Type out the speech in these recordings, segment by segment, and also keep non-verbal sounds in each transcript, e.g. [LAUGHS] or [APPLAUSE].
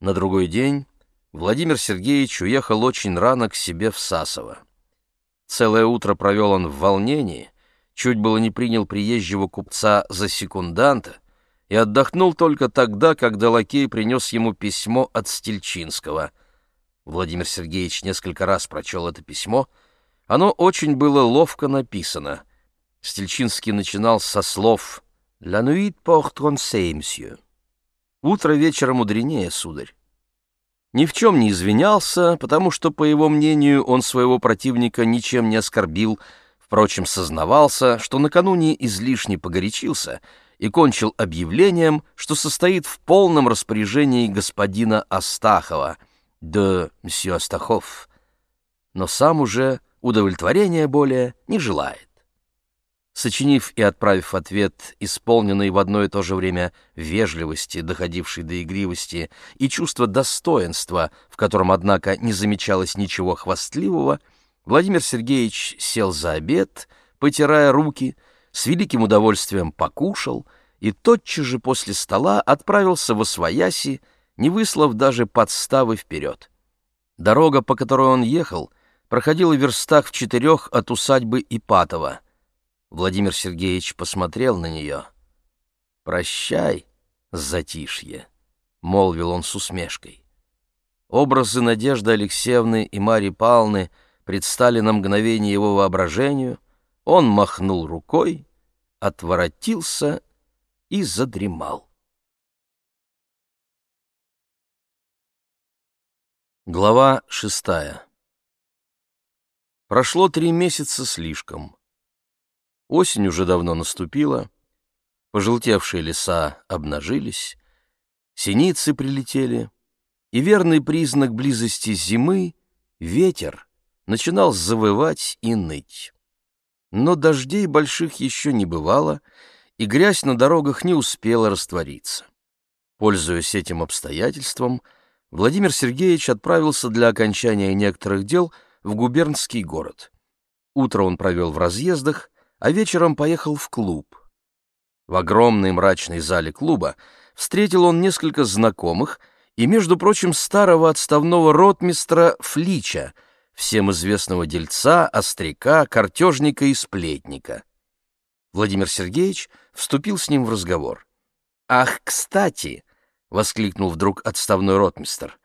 На другой день Владимир Сергеевич уехал очень рано к себе в Сасово. Целое утро провел он в волнении, чуть было не принял приезжего купца за секунданта и отдохнул только тогда, когда лакей принес ему письмо от Стельчинского. Владимир Сергеевич несколько раз прочел это письмо. Оно очень было ловко написано. Стельчинский начинал со слов «La nuit porte conseil, monsieur». «Утро вечера мудренее, сударь». Ни в чем не извинялся, потому что, по его мнению, он своего противника ничем не оскорбил, впрочем, сознавался, что накануне излишне погорячился и кончил объявлением, что состоит в полном распоряжении господина Астахова, de мсье Астахов, но сам уже удовлетворения более не желает. Сочинив и отправив ответ, исполненный в одно и то же время вежливости, доходившей до игривости, и чувства достоинства, в котором, однако, не замечалось ничего хвастливого, Владимир Сергеевич сел за обед, потирая руки, с великим удовольствием покушал и тотчас же после стола отправился во свояси, не выслав даже подставы вперед. Дорога, по которой он ехал, проходила в верстах в четырех от усадьбы Ипатова — Владимир Сергеевич посмотрел на нее. «Прощай, затишье», — молвил он с усмешкой. Образы Надежды Алексеевны и Марьи Павловны предстали на мгновение его воображению, он махнул рукой, отворотился и задремал. Глава шестая Прошло три месяца слишком. Осень уже давно наступила, пожелтевшие леса обнажились, синицы прилетели, и верный признак близости зимы — ветер — начинал завывать и ныть. Но дождей больших еще не бывало, и грязь на дорогах не успела раствориться. Пользуясь этим обстоятельством, Владимир Сергеевич отправился для окончания некоторых дел в губернский город. Утро он провел в разъездах, а вечером поехал в клуб. В огромной мрачной зале клуба встретил он несколько знакомых и, между прочим, старого отставного ротмистра Флича, всем известного дельца, остряка, картежника и сплетника. Владимир Сергеевич вступил с ним в разговор. «Ах, кстати!» — воскликнул вдруг отставной ротмистр.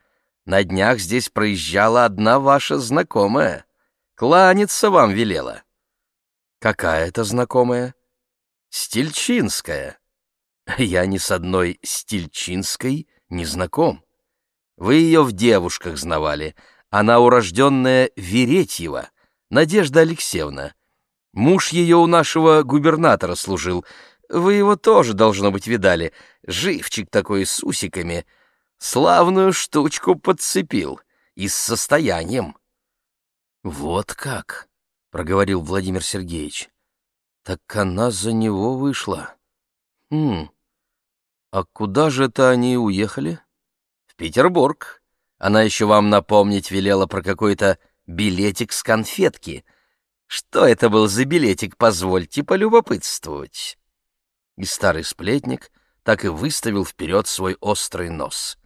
«На днях здесь проезжала одна ваша знакомая. Кланяться вам велела». Какая это знакомая? Стильчинская. Я ни с одной Стильчинской не знаком. Вы ее в девушках знавали. Она урожденная Веретьева, Надежда Алексеевна. Муж ее у нашего губернатора служил. Вы его тоже, должно быть, видали. Живчик такой с усиками. Славную штучку подцепил. И с состоянием. Вот как проговорил Владимир Сергеевич. Так она за него вышла. Хм. А куда же это они уехали? В Петербург. Она еще вам напомнить велела про какой-то билетик с конфетки. Что это был за билетик, позвольте полюбопытствовать. И старый сплетник так и выставил вперед свой острый нос.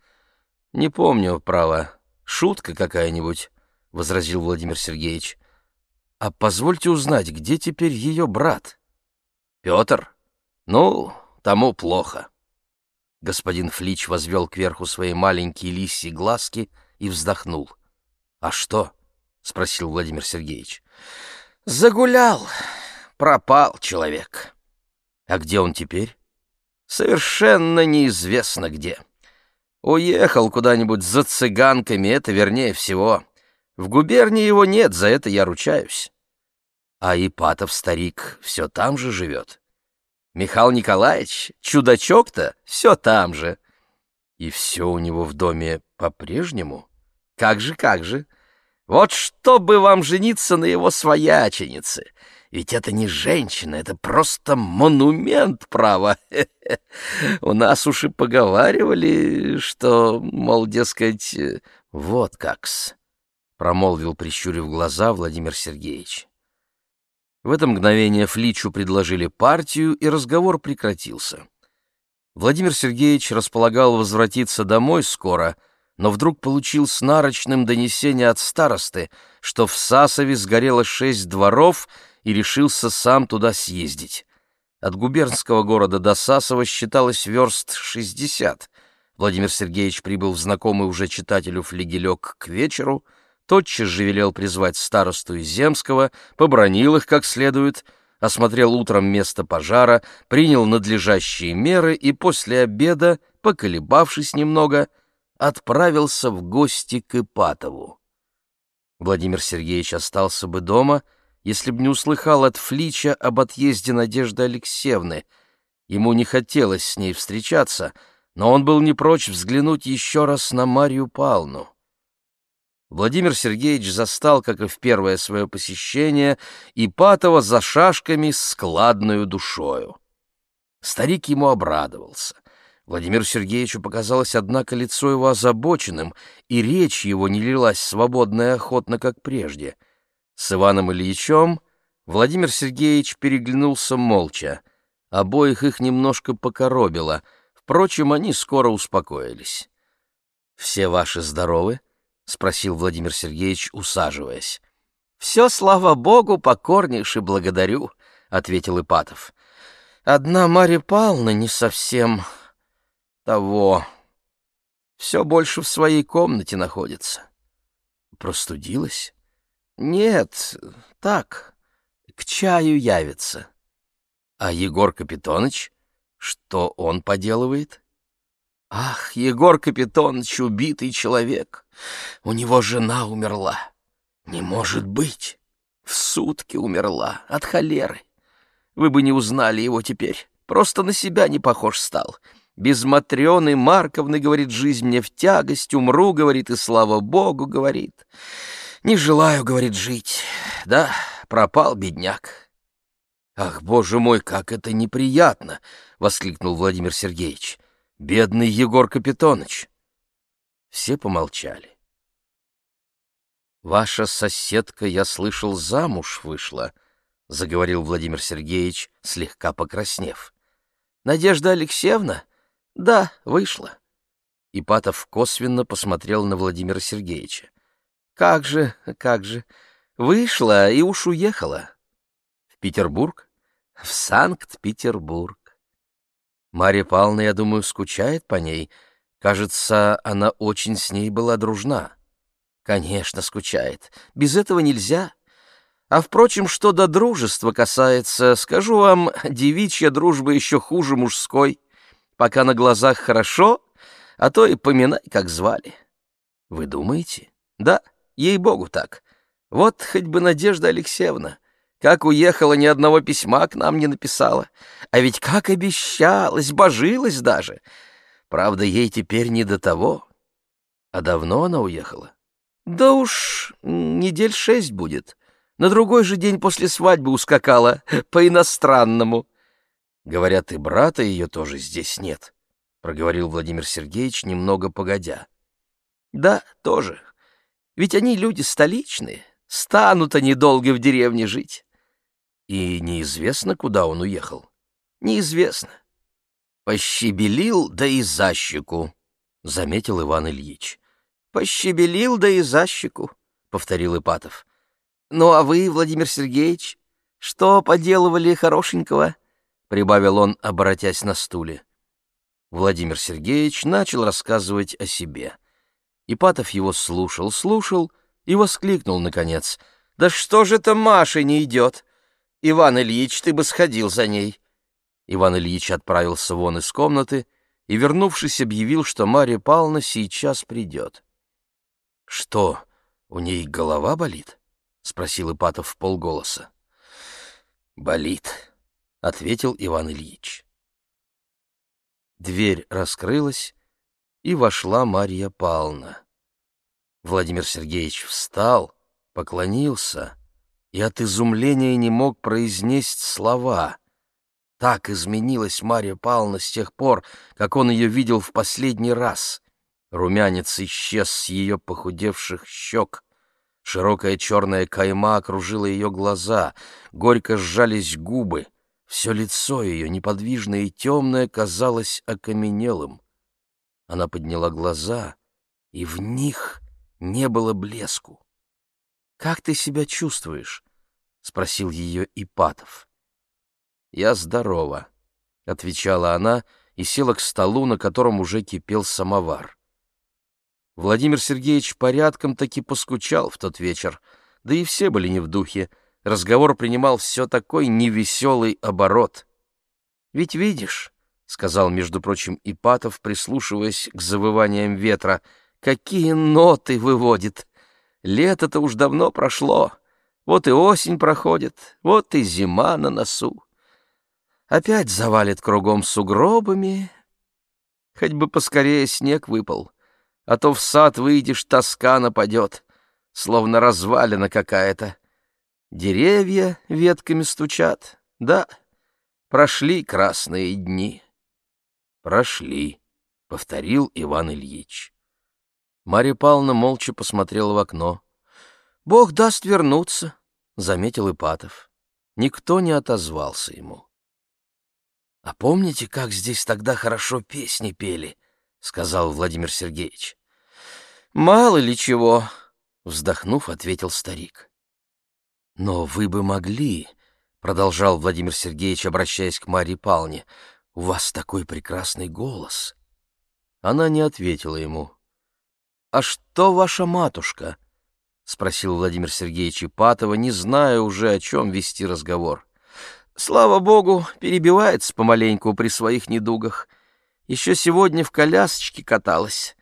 «Не помню, право, шутка какая-нибудь», — возразил Владимир Сергеевич. А позвольте узнать, где теперь ее брат? Петр? Ну, тому плохо. Господин Флич возвел кверху свои маленькие лисьи глазки и вздохнул. А что? спросил Владимир Сергеевич. Загулял, пропал человек. А где он теперь? Совершенно неизвестно где. Уехал куда-нибудь за цыганками, это вернее всего. В губернии его нет, за это я ручаюсь. А Ипатов старик все там же живет. Михаил Николаевич, чудачок-то, все там же. И все у него в доме по-прежнему? Как же, как же. Вот чтобы вам жениться на его свояченице. Ведь это не женщина, это просто монумент, право. [LAUGHS] У нас уж и поговаривали, что, мол, дескать, вот как-с промолвил, прищурив глаза, Владимир Сергеевич. В это мгновение Фличу предложили партию, и разговор прекратился. Владимир Сергеевич располагал возвратиться домой скоро, но вдруг получил с нарочным донесение от старосты, что в Сасове сгорело шесть дворов, и решился сам туда съездить. От губернского города до Сасова считалось верст шестьдесят. Владимир Сергеевич прибыл в знакомый уже читателю флигелек к вечеру, тотчас же велел призвать старосту из Земского, побронил их как следует, осмотрел утром место пожара, принял надлежащие меры и после обеда, поколебавшись немного, отправился в гости к Ипатову. Владимир Сергеевич остался бы дома, если б не услыхал от Флича об отъезде Надежды Алексеевны. Ему не хотелось с ней встречаться, но он был не прочь взглянуть еще раз на Марию Павловну. Владимир Сергеевич застал, как и в первое свое посещение, Ипатова за шашками складную душою. Старик ему обрадовался. Владимиру Сергеевичу показалось, однако, лицо его озабоченным, и речь его не лилась свободно и охотно, как прежде. С Иваном Ильичем Владимир Сергеевич переглянулся молча. Обоих их немножко покоробило. Впрочем, они скоро успокоились. «Все ваши здоровы?» — спросил Владимир Сергеевич, усаживаясь. «Все, слава богу, покорнейше благодарю», — ответил Ипатов. «Одна Марья Павловна не совсем того. Все больше в своей комнате находится. Простудилась? Нет, так, к чаю явится. А Егор Капитоныч? Что он поделывает? Ах, Егор Капитоныч, убитый человек. У него жена умерла. Не может быть. В сутки умерла от холеры. Вы бы не узнали его теперь. Просто на себя не похож стал. Без Матрёны Марковны, говорит, жизнь мне в тягость, умру, говорит, и слава Богу, говорит. Не желаю, говорит, жить. Да, пропал бедняк. Ах, боже мой, как это неприятно, воскликнул Владимир Сергеевич. Бедный Егор Капитоныч. Все помолчали. Ваша соседка, я слышал, замуж вышла, заговорил Владимир Сергеевич, слегка покраснев. Надежда Алексеевна? Да, вышла. Ипатов косвенно посмотрел на Владимира Сергеевича. Как же, как же. Вышла и уж уехала. В Петербург? В Санкт-Петербург. Марья Павловна, я думаю, скучает по ней. Кажется, она очень с ней была дружна. Конечно, скучает. Без этого нельзя. А, впрочем, что до дружества касается, скажу вам, [LAUGHS] девичья дружба еще хуже мужской пока на глазах хорошо, а то и поминай, как звали. Вы думаете? Да, ей-богу так. Вот хоть бы Надежда Алексеевна, как уехала, ни одного письма к нам не написала. А ведь как обещалась, божилась даже. Правда, ей теперь не до того. А давно она уехала? Да уж недель шесть будет. На другой же день после свадьбы ускакала, [LAUGHS] по-иностранному. Говорят, и брата ее тоже здесь нет, — проговорил Владимир Сергеевич немного погодя. Да, тоже. Ведь они люди столичные, станут они долго в деревне жить. И неизвестно, куда он уехал. Неизвестно. Пощебелил, да и за щеку, — заметил Иван Ильич. Пощебелил, да и за щеку, — повторил Ипатов. Ну, а вы, Владимир Сергеевич, что поделывали хорошенького? прибавил он, обратясь на стуле. Владимир Сергеевич начал рассказывать о себе. Ипатов его слушал, слушал и воскликнул, наконец. «Да что же это Маша не идет? Иван Ильич, ты бы сходил за ней!» Иван Ильич отправился вон из комнаты и, вернувшись, объявил, что Марья Павловна сейчас придет. «Что, у ней голова болит?» — спросил Ипатов в полголоса. «Болит», — ответил Иван Ильич. Дверь раскрылась, и вошла Марья Павловна. Владимир Сергеевич встал, поклонился и от изумления не мог произнести слова. Так изменилась Марья Павловна с тех пор, как он ее видел в последний раз. Румянец исчез с ее похудевших щек. Широкая черная кайма окружила ее глаза, горько сжались губы — все лицо ее, неподвижное и темное, казалось окаменелым. Она подняла глаза и в них не было блеску. «Как ты себя чувствуешь?» — спросил ее Ипатов. «Я здорова», — отвечала она и села к столу, на котором уже кипел самовар. Владимир Сергеевич порядком таки поскучал в тот вечер, да и все были не в духе. Разговор принимал все такой невеселый оборот. «Ведь видишь», — сказал, между прочим, Ипатов, прислушиваясь к завываниям ветра, — «какие ноты выводит! Лето-то уж давно прошло, вот и осень проходит, вот и зима на носу. Опять завалит кругом сугробами, хоть бы поскорее снег выпал» а то в сад выйдешь, тоска нападет, словно развалина какая-то. Деревья ветками стучат, да, прошли красные дни. Прошли, — повторил Иван Ильич. Марья Павловна молча посмотрела в окно. «Бог даст вернуться», — заметил Ипатов. Никто не отозвался ему. «А помните, как здесь тогда хорошо песни пели?» — сказал Владимир Сергеевич. «Мало ли чего», — вздохнув, ответил старик. «Но вы бы могли», — продолжал Владимир Сергеевич, обращаясь к Марье Павловне, — «у вас такой прекрасный голос». Она не ответила ему. «А что ваша матушка?» — спросил Владимир Сергеевич Ипатова, не зная уже, о чем вести разговор. «Слава богу, перебивается помаленьку при своих недугах. Еще сегодня в колясочке каталась.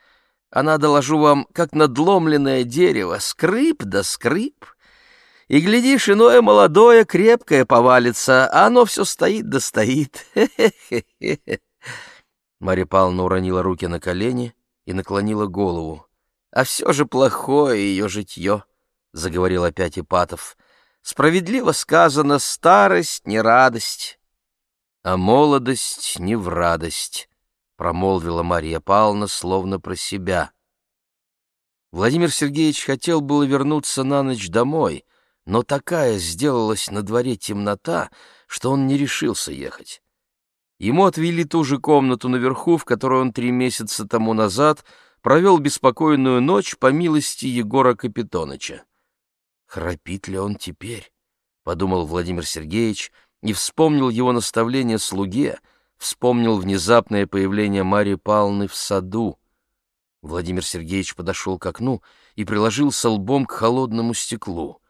Она, доложу вам, как надломленное дерево, скрип да скрип. И, глядишь, иное молодое, крепкое повалится, а оно все стоит да стоит. Марья Павловна уронила руки на колени и наклонила голову. «А все же плохое ее житье», — заговорил опять Ипатов. «Справедливо сказано, старость не радость, а молодость не в радость» промолвила Мария Павловна словно про себя. Владимир Сергеевич хотел было вернуться на ночь домой, но такая сделалась на дворе темнота, что он не решился ехать. Ему отвели ту же комнату наверху, в которой он три месяца тому назад провел беспокойную ночь по милости Егора Капитоныча. «Храпит ли он теперь?» — подумал Владимир Сергеевич и вспомнил его наставление слуге — вспомнил внезапное появление Марии Павловны в саду. Владимир Сергеевич подошел к окну и приложился лбом к холодному стеклу.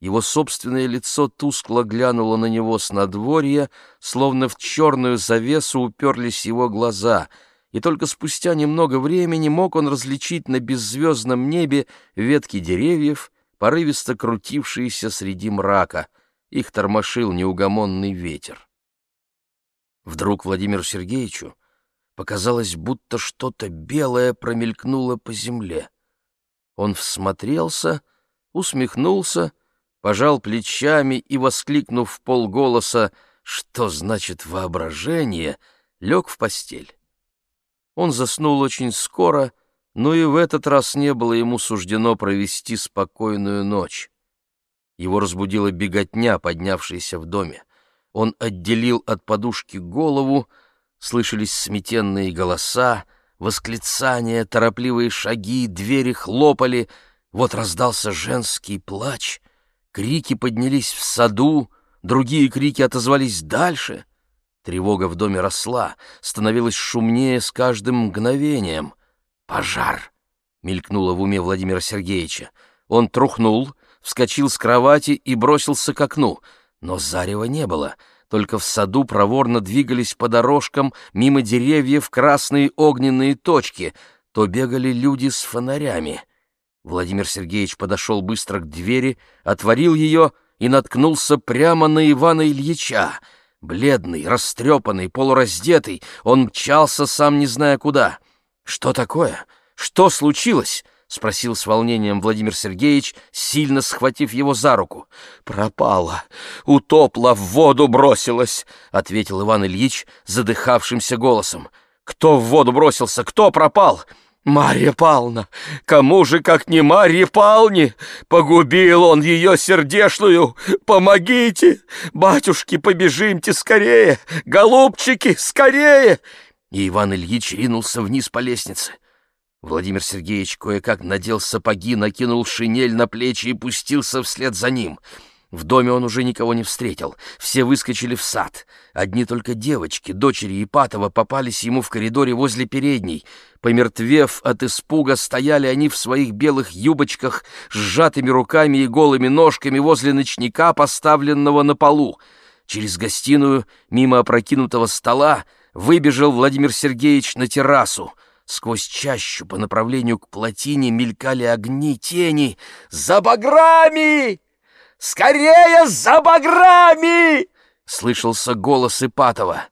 Его собственное лицо тускло глянуло на него с надворья, словно в черную завесу уперлись его глаза, и только спустя немного времени мог он различить на беззвездном небе ветки деревьев, порывисто крутившиеся среди мрака. Их тормошил неугомонный ветер. Вдруг Владимиру Сергеевичу показалось, будто что-то белое промелькнуло по земле. Он всмотрелся, усмехнулся, пожал плечами и, воскликнув в полголоса «Что значит воображение?», лег в постель. Он заснул очень скоро, но и в этот раз не было ему суждено провести спокойную ночь. Его разбудила беготня, поднявшаяся в доме. Он отделил от подушки голову, слышались сметенные голоса, восклицания, торопливые шаги, двери хлопали. Вот раздался женский плач, крики поднялись в саду, другие крики отозвались дальше. Тревога в доме росла, становилась шумнее с каждым мгновением. «Пожар!» — мелькнуло в уме Владимира Сергеевича. Он трухнул, вскочил с кровати и бросился к окну — но зарева не было, только в саду проворно двигались по дорожкам мимо деревьев красные огненные точки, то бегали люди с фонарями. Владимир Сергеевич подошел быстро к двери, отворил ее и наткнулся прямо на Ивана Ильича. Бледный, растрепанный, полураздетый, он мчался, сам не зная куда. «Что такое? Что случилось?» — спросил с волнением Владимир Сергеевич, сильно схватив его за руку. «Пропала, утопла, в воду бросилась», — ответил Иван Ильич задыхавшимся голосом. «Кто в воду бросился? Кто пропал?» «Марья Павловна! Кому же, как не Марье Павловне? Погубил он ее сердешную! Помогите! Батюшки, побежимте скорее! Голубчики, скорее!» И Иван Ильич ринулся вниз по лестнице. Владимир Сергеевич кое-как надел сапоги, накинул шинель на плечи и пустился вслед за ним. В доме он уже никого не встретил. Все выскочили в сад. Одни только девочки, дочери Ипатова, попались ему в коридоре возле передней. Помертвев от испуга, стояли они в своих белых юбочках, сжатыми руками и голыми ножками возле ночника, поставленного на полу. Через гостиную, мимо опрокинутого стола, выбежал Владимир Сергеевич на террасу. Сквозь чащу по направлению к плотине мелькали огни, тени. «За баграми! Скорее за баграми!» — слышался голос Ипатова.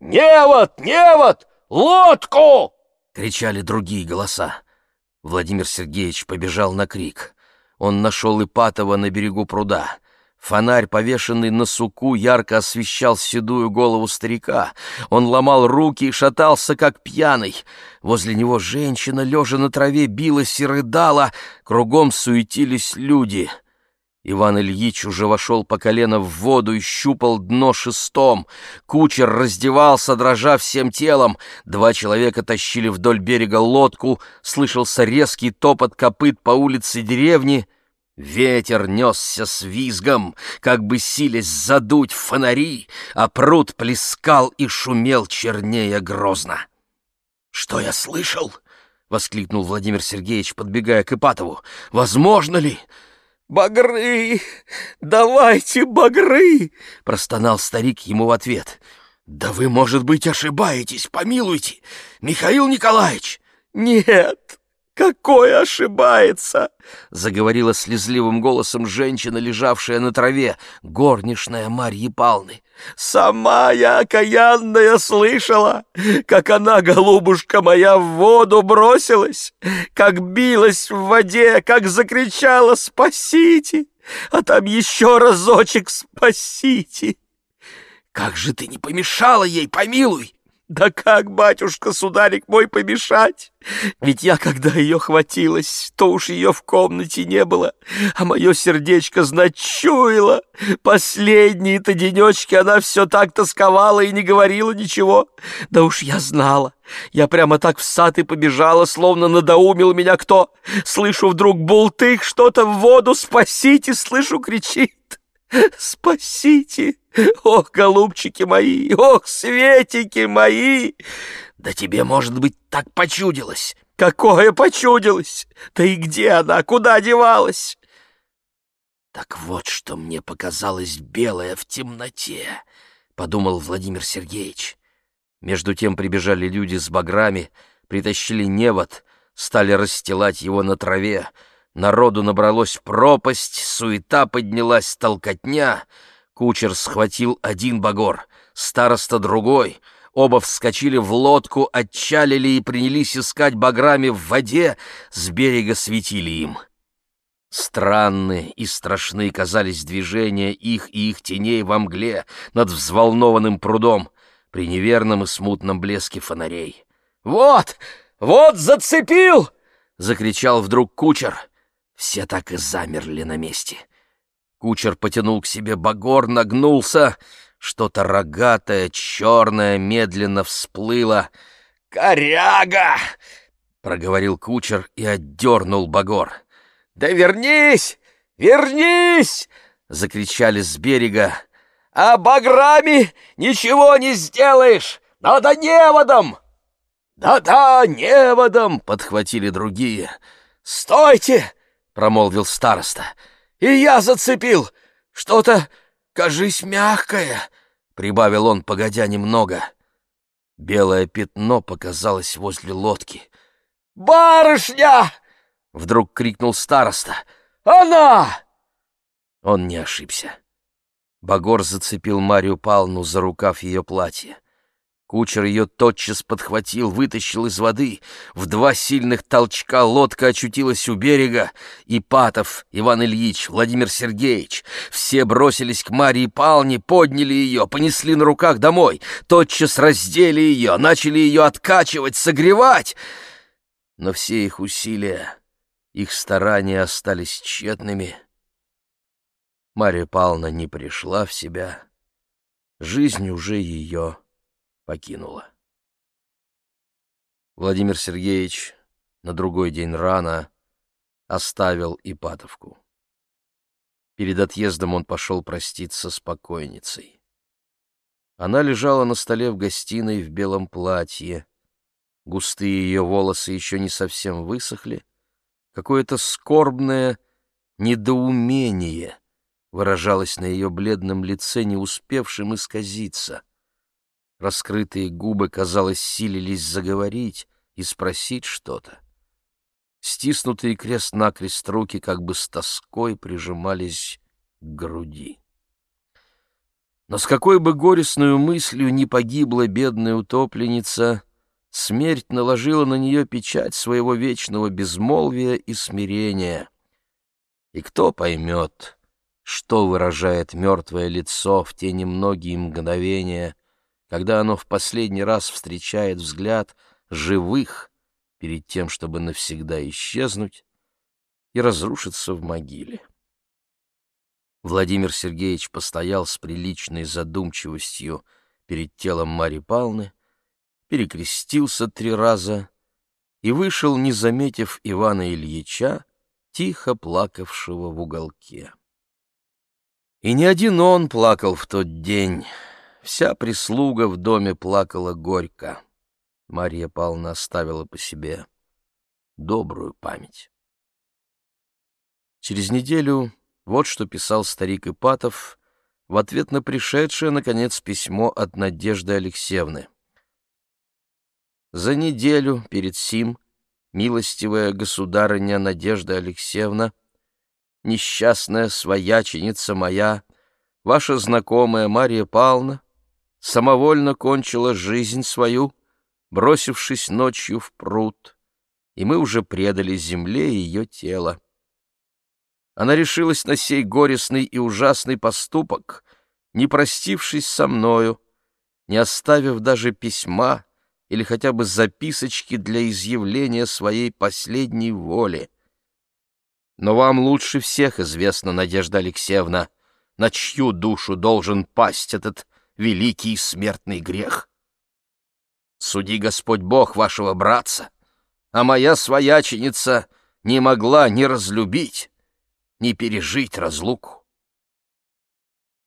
«Невод! Невод! Лодку!» — кричали другие голоса. Владимир Сергеевич побежал на крик. Он нашел Ипатова на берегу пруда. Фонарь, повешенный на суку, ярко освещал седую голову старика. Он ломал руки и шатался, как пьяный. Возле него женщина, лежа на траве, билась и рыдала. Кругом суетились люди. Иван Ильич уже вошел по колено в воду и щупал дно шестом. Кучер раздевался, дрожа всем телом. Два человека тащили вдоль берега лодку. Слышался резкий топот копыт по улице деревни — Ветер несся с визгом, как бы силясь задуть фонари, а пруд плескал и шумел чернее грозно. «Что я слышал?» — воскликнул Владимир Сергеевич, подбегая к Ипатову. «Возможно ли?» «Багры! Давайте багры!» — простонал старик ему в ответ. «Да вы, может быть, ошибаетесь, помилуйте, Михаил Николаевич!» «Нет, какой ошибается!» — заговорила слезливым голосом женщина, лежавшая на траве, горничная Марьи Палны. «Сама я окаянная слышала, как она, голубушка моя, в воду бросилась, как билась в воде, как закричала «Спасите!» а там еще разочек «Спасите!» «Как же ты не помешала ей, помилуй!» Да как, батюшка, сударик мой, помешать? Ведь я, когда ее хватилась, то уж ее в комнате не было, а мое сердечко, знать, чуяло. Последние-то денечки она все так тосковала и не говорила ничего. Да уж я знала. Я прямо так в сад и побежала, словно надоумил меня кто. Слышу вдруг бултых, что-то в воду, спасите, слышу, кричит. Спасите! [LAUGHS] Ох, голубчики мои! Ох, светики мои! Да тебе, может быть, так почудилось. Какое почудилось? Да и где она? Куда девалась? Так вот, что мне показалось белое в темноте, подумал Владимир Сергеевич. Между тем прибежали люди с баграми, притащили невод, стали расстилать его на траве, Народу набралось пропасть, суета поднялась, толкотня. Кучер схватил один багор, староста другой. Оба вскочили в лодку, отчалили и принялись искать баграми в воде, с берега светили им. Странные и страшны казались движения их и их теней во мгле над взволнованным прудом при неверном и смутном блеске фонарей. «Вот! Вот зацепил!» — закричал вдруг кучер — все так и замерли на месте. Кучер потянул к себе багор, нагнулся. Что-то рогатое, черное медленно всплыло. «Коряга!» — проговорил кучер и отдернул багор. «Да вернись! Вернись!» — закричали с берега. «А баграми ничего не сделаешь! Надо неводом!» «Да-да, неводом!» — подхватили другие. «Стойте! — промолвил староста. «И я зацепил! Что-то, кажись, мягкое!» — прибавил он, погодя немного. Белое пятно показалось возле лодки. «Барышня!» — вдруг крикнул староста. «Она!» Он не ошибся. Багор зацепил Марию Павловну за рукав ее платья. Кучер ее тотчас подхватил, вытащил из воды. В два сильных толчка лодка очутилась у берега. И Патов, Иван Ильич, Владимир Сергеевич все бросились к Марии Палне, подняли ее, понесли на руках домой, тотчас раздели ее, начали ее откачивать, согревать. Но все их усилия, их старания остались тщетными. Мария Павловна не пришла в себя. Жизнь уже ее покинула. Владимир Сергеевич на другой день рано оставил Ипатовку. Перед отъездом он пошел проститься с покойницей. Она лежала на столе в гостиной в белом платье. Густые ее волосы еще не совсем высохли. Какое-то скорбное недоумение выражалось на ее бледном лице, не успевшем исказиться. Раскрытые губы, казалось, силились заговорить и спросить что-то. Стиснутые крест-накрест руки как бы с тоской прижимались к груди. Но с какой бы горестную мыслью ни погибла бедная утопленница, смерть наложила на нее печать своего вечного безмолвия и смирения. И кто поймет, что выражает мертвое лицо в те немногие мгновения, когда оно в последний раз встречает взгляд живых, перед тем, чтобы навсегда исчезнуть и разрушиться в могиле. Владимир Сергеевич постоял с приличной задумчивостью перед телом Марьи Павловны, перекрестился три раза и вышел, не заметив Ивана Ильича, тихо плакавшего в уголке. И не один он плакал в тот день, вся прислуга в доме плакала горько. Марья Павловна оставила по себе добрую память. Через неделю вот что писал старик Ипатов в ответ на пришедшее, наконец, письмо от Надежды Алексеевны. «За неделю перед сим, милостивая государыня Надежда Алексеевна, несчастная свояченица моя, ваша знакомая Марья Павловна, самовольно кончила жизнь свою, бросившись ночью в пруд, и мы уже предали земле ее тело. Она решилась на сей горестный и ужасный поступок, не простившись со мною, не оставив даже письма или хотя бы записочки для изъявления своей последней воли. Но вам лучше всех известно, Надежда Алексеевна, на чью душу должен пасть этот великий смертный грех. Суди Господь Бог вашего братца, а моя свояченица не могла ни разлюбить, ни пережить разлуку.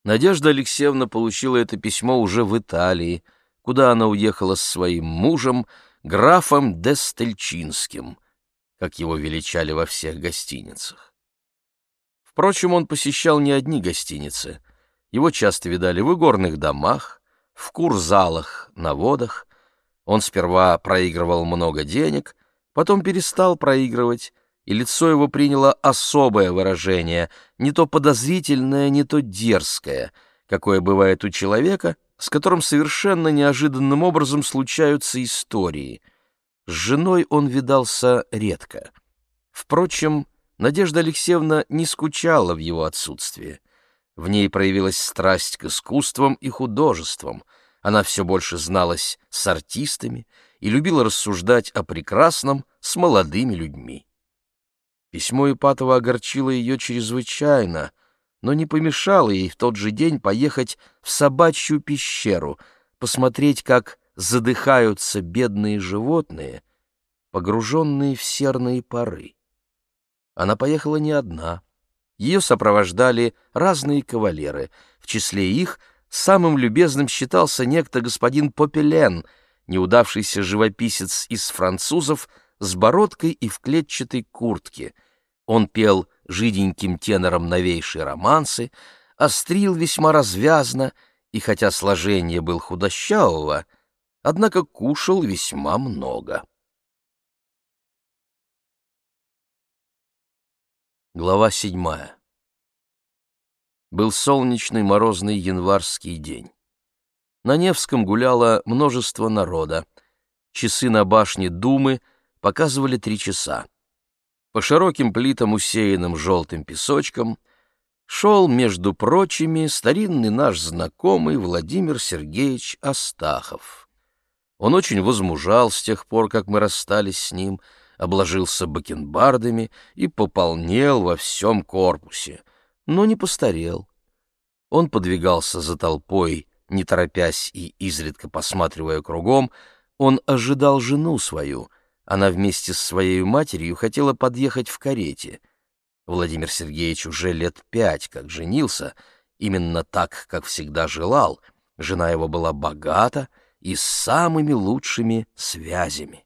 Надежда Алексеевна получила это письмо уже в Италии, куда она уехала с своим мужем, графом Дестельчинским, как его величали во всех гостиницах. Впрочем, он посещал не одни гостиницы. Его часто видали в игорных домах, в курзалах на водах, он сперва проигрывал много денег, потом перестал проигрывать, и лицо его приняло особое выражение, не то подозрительное, не то дерзкое, какое бывает у человека, с которым совершенно неожиданным образом случаются истории. С женой он видался редко. Впрочем, Надежда Алексеевна не скучала в его отсутствии. В ней проявилась страсть к искусствам и художествам — она все больше зналась с артистами и любила рассуждать о прекрасном с молодыми людьми. Письмо Ипатова огорчило ее чрезвычайно, но не помешало ей в тот же день поехать в собачью пещеру, посмотреть, как задыхаются бедные животные, погруженные в серные пары. Она поехала не одна. Ее сопровождали разные кавалеры, в числе их — Самым любезным считался некто господин Попелен, неудавшийся живописец из французов с бородкой и в клетчатой куртке. Он пел жиденьким тенором новейшие романсы, острил весьма развязно, и хотя сложение был худощавого, однако кушал весьма много. Глава седьмая был солнечный морозный январский день. На Невском гуляло множество народа. Часы на башне Думы показывали три часа. По широким плитам, усеянным желтым песочком, шел, между прочими, старинный наш знакомый Владимир Сергеевич Астахов. Он очень возмужал с тех пор, как мы расстались с ним, обложился бакенбардами и пополнел во всем корпусе — но не постарел. Он подвигался за толпой, не торопясь и изредка посматривая кругом, он ожидал жену свою, она вместе с своей матерью хотела подъехать в карете. Владимир Сергеевич уже лет пять как женился, именно так, как всегда желал. Жена его была богата и с самыми лучшими связями.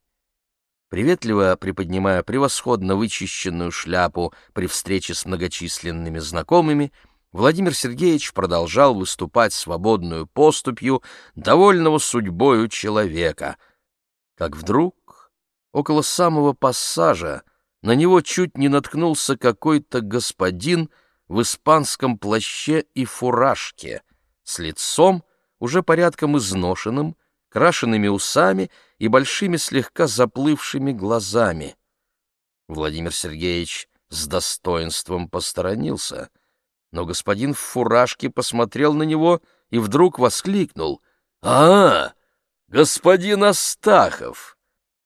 Приветливо приподнимая превосходно вычищенную шляпу при встрече с многочисленными знакомыми, Владимир Сергеевич продолжал выступать свободную поступью довольного судьбою человека, как вдруг около самого пассажа на него чуть не наткнулся какой-то господин в испанском плаще и фуражке, с лицом, уже порядком изношенным, крашенными усами и большими слегка заплывшими глазами. Владимир Сергеевич с достоинством посторонился — но господин в фуражке посмотрел на него и вдруг воскликнул. «А, господин Астахов!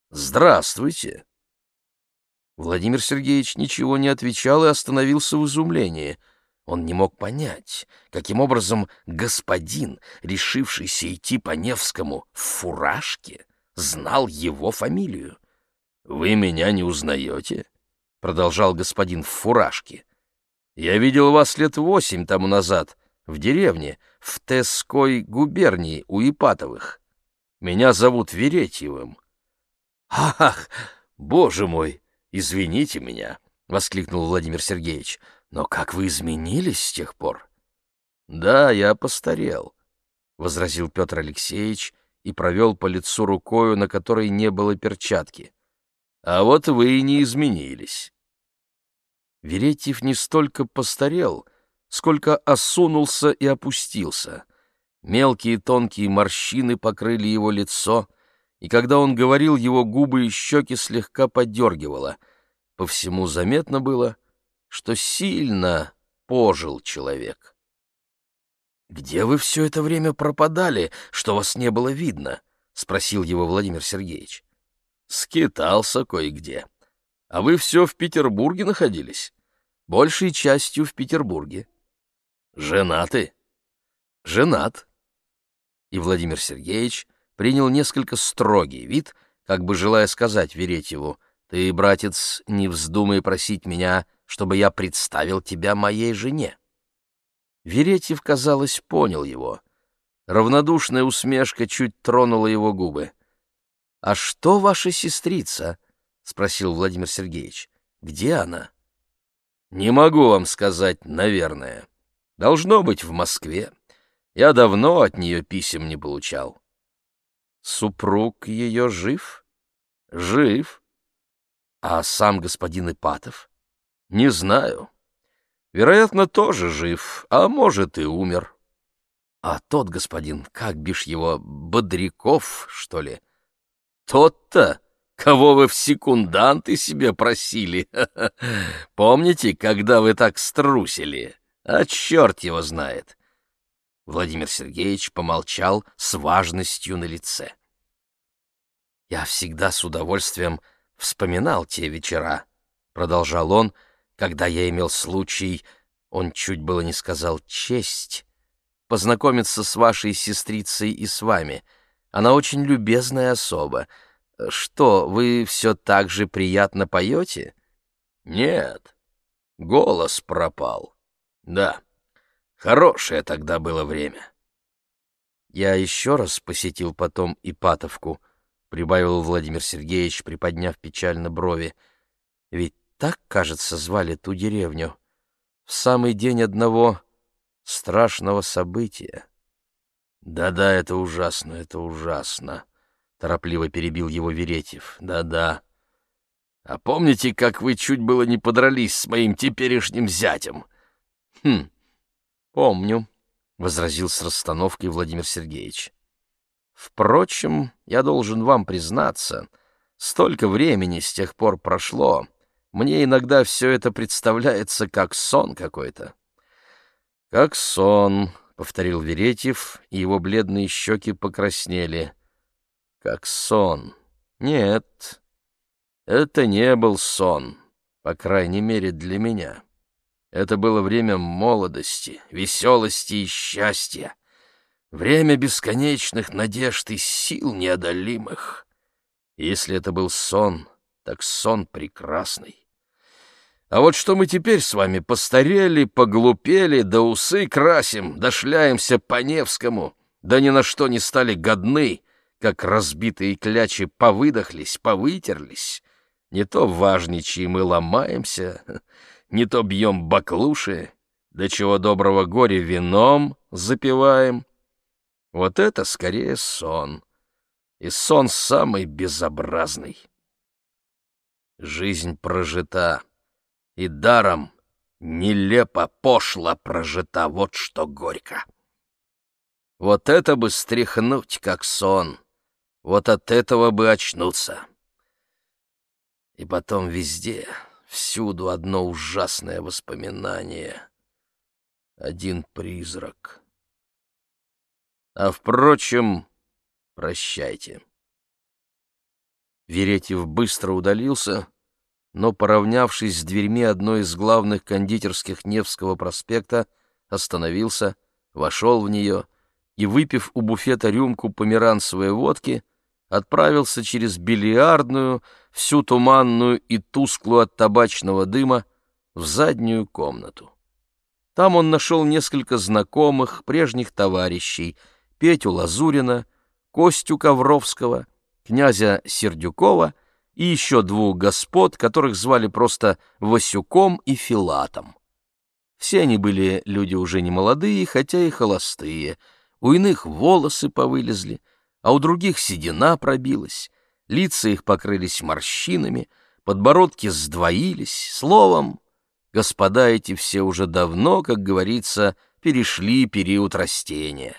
Здравствуйте!» Владимир Сергеевич ничего не отвечал и остановился в изумлении. Он не мог понять, каким образом господин, решившийся идти по Невскому в фуражке, знал его фамилию. «Вы меня не узнаете?» — продолжал господин в фуражке. Я видел вас лет восемь тому назад, в деревне, в Тесской губернии у Ипатовых. Меня зовут Веретьевым. — Ах, боже мой, извините меня, — воскликнул Владимир Сергеевич. — Но как вы изменились с тех пор? — Да, я постарел, — возразил Петр Алексеевич и провел по лицу рукою, на которой не было перчатки. — А вот вы и не изменились. Веретьев не столько постарел, сколько осунулся и опустился. Мелкие тонкие морщины покрыли его лицо, и когда он говорил, его губы и щеки слегка подергивало. По всему заметно было, что сильно пожил человек. «Где вы все это время пропадали, что вас не было видно?» — спросил его Владимир Сергеевич. «Скитался кое-где», а вы все в Петербурге находились? Большей частью в Петербурге. Женаты? Женат. И Владимир Сергеевич принял несколько строгий вид, как бы желая сказать Веретьеву, «Ты, братец, не вздумай просить меня, чтобы я представил тебя моей жене». Веретьев, казалось, понял его. Равнодушная усмешка чуть тронула его губы. «А что ваша сестрица?» — спросил Владимир Сергеевич. «Где она?» «Не могу вам сказать, наверное. Должно быть в Москве. Я давно от нее писем не получал». «Супруг ее жив?» «Жив. А сам господин Ипатов?» «Не знаю. Вероятно, тоже жив, а может и умер». «А тот господин, как бишь его, Бодряков, что ли?» «Тот-то?» кого вы в секунданты себе просили. [LAUGHS] Помните, когда вы так струсили? А черт его знает. Владимир Сергеевич помолчал с важностью на лице. Я всегда с удовольствием вспоминал те вечера, продолжал он, когда я имел случай, он чуть было не сказал честь, познакомиться с вашей сестрицей и с вами. Она очень любезная особа, что, вы все так же приятно поете? Нет, голос пропал. Да, хорошее тогда было время. Я еще раз посетил потом Ипатовку, прибавил Владимир Сергеевич, приподняв печально брови. Ведь так, кажется, звали ту деревню. В самый день одного страшного события. Да-да, это ужасно, это ужасно торопливо перебил его Веретьев. Да-да. А помните, как вы чуть было не подрались с моим теперешним зятем? Хм. Помню, возразил с расстановкой Владимир Сергеевич. Впрочем, я должен вам признаться, столько времени с тех пор прошло, мне иногда все это представляется как сон какой-то. Как сон, повторил Веретьев, и его бледные щеки покраснели как сон. Нет, это не был сон, по крайней мере для меня. Это было время молодости, веселости и счастья, время бесконечных надежд и сил неодолимых. Если это был сон, так сон прекрасный. А вот что мы теперь с вами постарели, поглупели, да усы красим, да шляемся по Невскому, да ни на что не стали годны, как разбитые клячи повыдохлись, повытерлись. Не то важничаем и ломаемся, [LAUGHS] не то бьем баклуши, до чего доброго горя вином запиваем. Вот это скорее сон, и сон самый безобразный. Жизнь прожита и даром нелепо пошло прожита, вот что горько. Вот это бы стряхнуть, как сон, вот от этого бы очнуться. И потом везде, всюду одно ужасное воспоминание, один призрак. А, впрочем, прощайте. Веретьев быстро удалился, но, поравнявшись с дверьми одной из главных кондитерских Невского проспекта, остановился, вошел в нее и, выпив у буфета рюмку померанцевой водки, отправился через бильярдную, всю туманную и тусклую от табачного дыма, в заднюю комнату. Там он нашел несколько знакомых, прежних товарищей, Петю Лазурина, Костю Ковровского, князя Сердюкова и еще двух господ, которых звали просто Васюком и Филатом. Все они были люди уже не молодые, хотя и холостые. У иных волосы повылезли, а у других седина пробилась, лица их покрылись морщинами, подбородки сдвоились. Словом, господа эти все уже давно, как говорится, перешли период растения.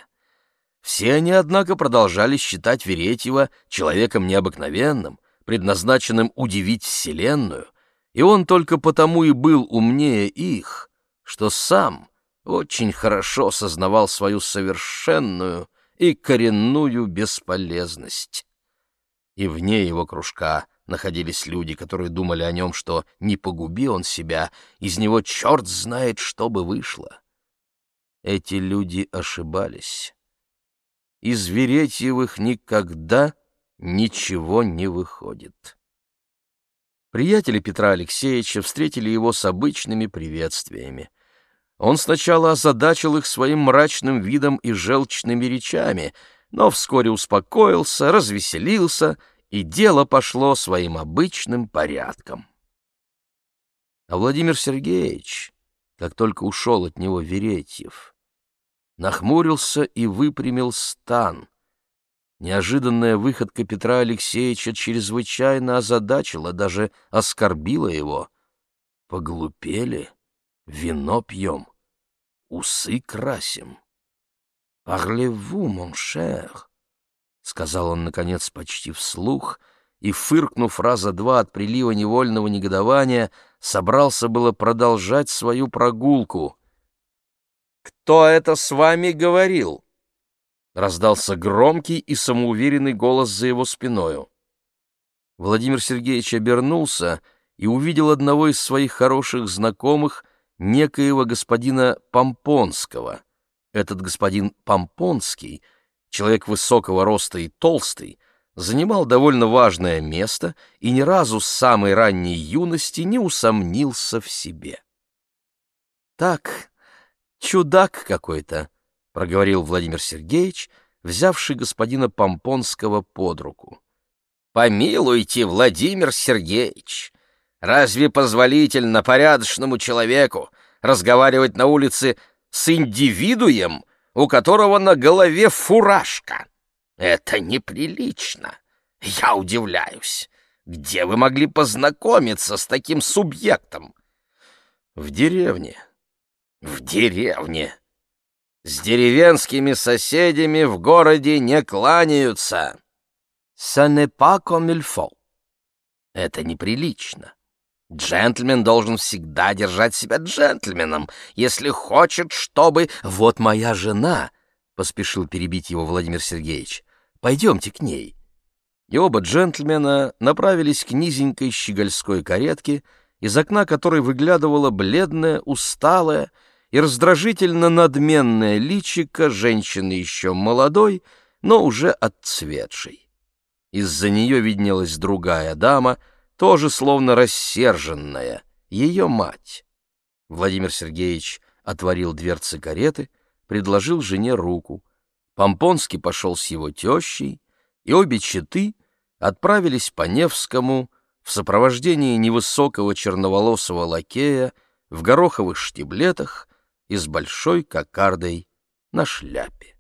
Все они, однако, продолжали считать Веретьева человеком необыкновенным, предназначенным удивить Вселенную, и он только потому и был умнее их, что сам очень хорошо сознавал свою совершенную и коренную бесполезность. И вне его кружка находились люди, которые думали о нем, что, не погуби он себя, из него черт знает, что бы вышло. Эти люди ошибались. Из Веретьевых никогда ничего не выходит. Приятели Петра Алексеевича встретили его с обычными приветствиями. Он сначала озадачил их своим мрачным видом и желчными речами, но вскоре успокоился, развеселился, и дело пошло своим обычным порядком. А Владимир Сергеевич, как только ушел от него Веретьев, нахмурился и выпрямил стан, Неожиданная выходка Петра Алексеевича чрезвычайно озадачила, даже оскорбила его. Поглупели, вино пьем, усы красим. «Parlez-vous, mon cher?» — сказал он, наконец, почти вслух, и, фыркнув раза два от прилива невольного негодования, собрался было продолжать свою прогулку. «Кто это с вами говорил?» Раздался громкий и самоуверенный голос за его спиною. Владимир Сергеевич обернулся и увидел одного из своих хороших знакомых, некоего господина Помпонского. Этот господин Помпонский, человек высокого роста и толстый, занимал довольно важное место и ни разу с самой ранней юности не усомнился в себе. «Так, чудак какой-то», — проговорил Владимир Сергеевич, взявший господина Помпонского под руку. «Помилуйте, Владимир Сергеевич, разве позволительно порядочному человеку разговаривать на улице с индивидуем, у которого на голове фуражка? Это неприлично. Я удивляюсь, где вы могли познакомиться с таким субъектом?» «В деревне». «В деревне», с деревенскими соседями в городе не кланяются. Ça n'est pas comme il faut. Это неприлично. Джентльмен должен всегда держать себя джентльменом, если хочет, чтобы... Вот моя жена, — поспешил перебить его Владимир Сергеевич, — пойдемте к ней. И оба джентльмена направились к низенькой щегольской каретке, из окна которой выглядывала бледная, усталая, и раздражительно надменное личико женщины еще молодой, но уже отцветшей. Из-за нее виднелась другая дама, тоже словно рассерженная, ее мать. Владимир Сергеевич отворил дверцы кареты, предложил жене руку. Помпонский пошел с его тещей, и обе четы отправились по Невскому в сопровождении невысокого черноволосого лакея в гороховых штиблетах и с большой кокардой на шляпе.